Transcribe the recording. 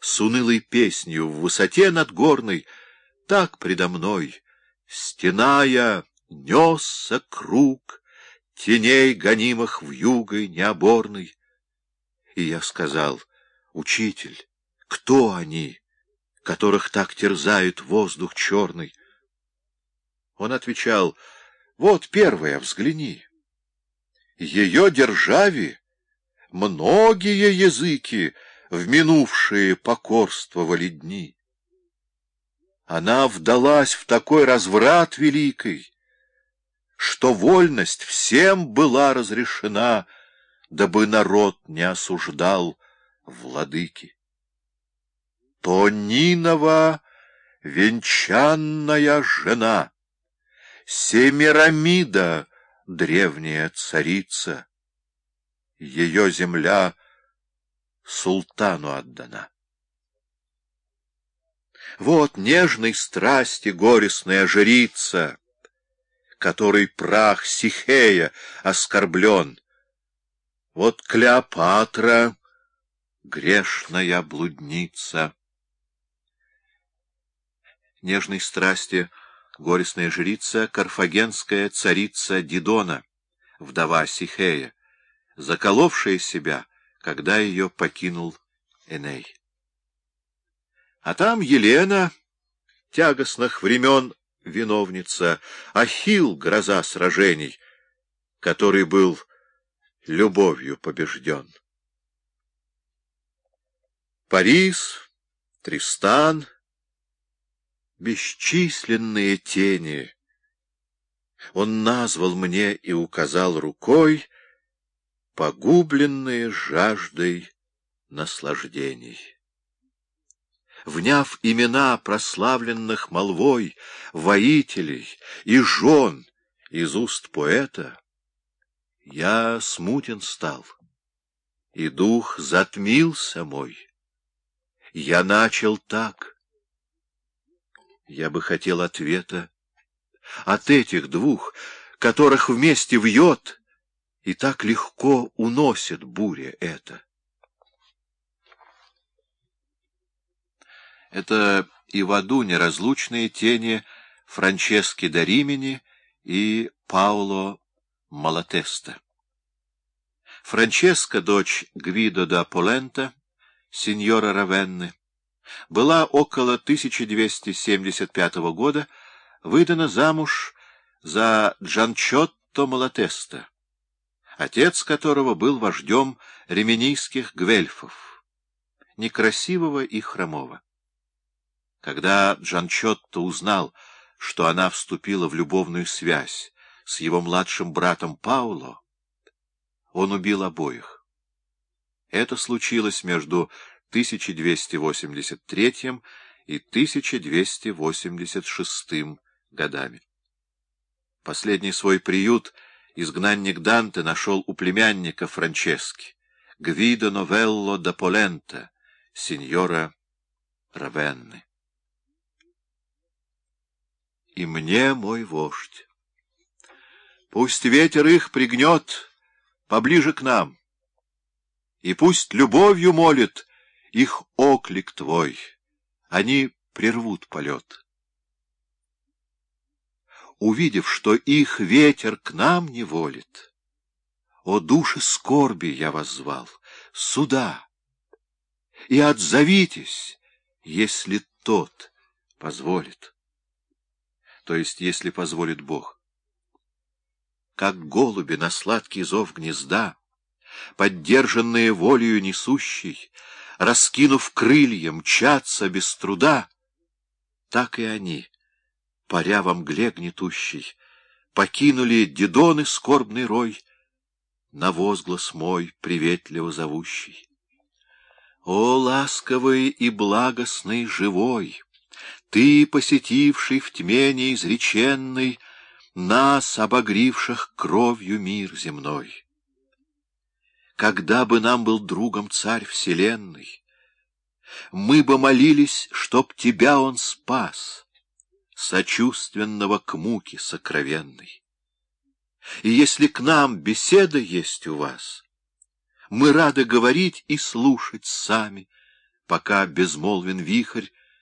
с унылой песнью в высоте над горной, так предо мной, стеная, несся круг теней, гонимых в югой необорной. И я сказал, учитель, кто они, которых так терзает воздух черный? Он отвечал, вот первая, взгляни. Ее державе многие языки в минувшие покорствовали дни. Она вдалась в такой разврат великий, что вольность всем была разрешена, дабы народ не осуждал владыки. То Нинова венчанная жена, Семирамида — древняя царица. Ее земля султану отдана. Вот нежной страсти горестная жрица, Которой прах Сихея оскорблен. Вот Клеопатра, грешная блудница. Нежной страсти — горестная жрица, карфагенская царица Дидона, вдова Сихея, заколовшая себя, когда ее покинул Эней. А там Елена, тягостных времен виновница, Ахил, гроза сражений, который был любовью побежден. Парис, Тристан — бесчисленные тени. Он назвал мне и указал рукой погубленные жаждой наслаждений. Вняв имена прославленных молвой, воителей и жен из уст поэта, я смутен стал, и дух затмился мой. Я начал так — я бы хотел ответа от этих двух, которых вместе вьет, и так легко уносит буря это. Это и в аду неразлучные тени Франчески да и Пауло Малатеста. Франческа, дочь Гвидо да Полента, сеньора Равенны, была около 1275 года выдана замуж за Джанчотто Малатеста, отец которого был вождем ременийских гвельфов, некрасивого и хромого. Когда Джанчотто узнал, что она вступила в любовную связь с его младшим братом Пауло, он убил обоих. Это случилось между 1283 и 1286 годами. Последний свой приют изгнанник Данте нашел у племянника Франчески, Гвидо Новелло да Полента, сеньора Равенны. И мне мой вождь. Пусть ветер их пригнет поближе к нам, и пусть любовью молит их оклик твой, они прервут полет. Увидев, что их ветер к нам не волит, о души скорби я вас звал, сюда, и отзовитесь, если тот позволит, то есть если позволит Бог. Как голуби на сладкий зов гнезда, поддержанные волею несущей, раскинув крылья, мчатся без труда, так и они, паря во мгле гнетущей, покинули Дидоны скорбный рой, на возглас мой приветливо зовущий. О, ласковый и благостный живой, ты, посетивший в тьме неизреченной, нас, обогривших кровью мир земной! когда бы нам был другом царь вселенной, мы бы молились, чтоб тебя он спас, сочувственного к муке сокровенной. И если к нам беседа есть у вас, мы рады говорить и слушать сами, пока безмолвен вихрь,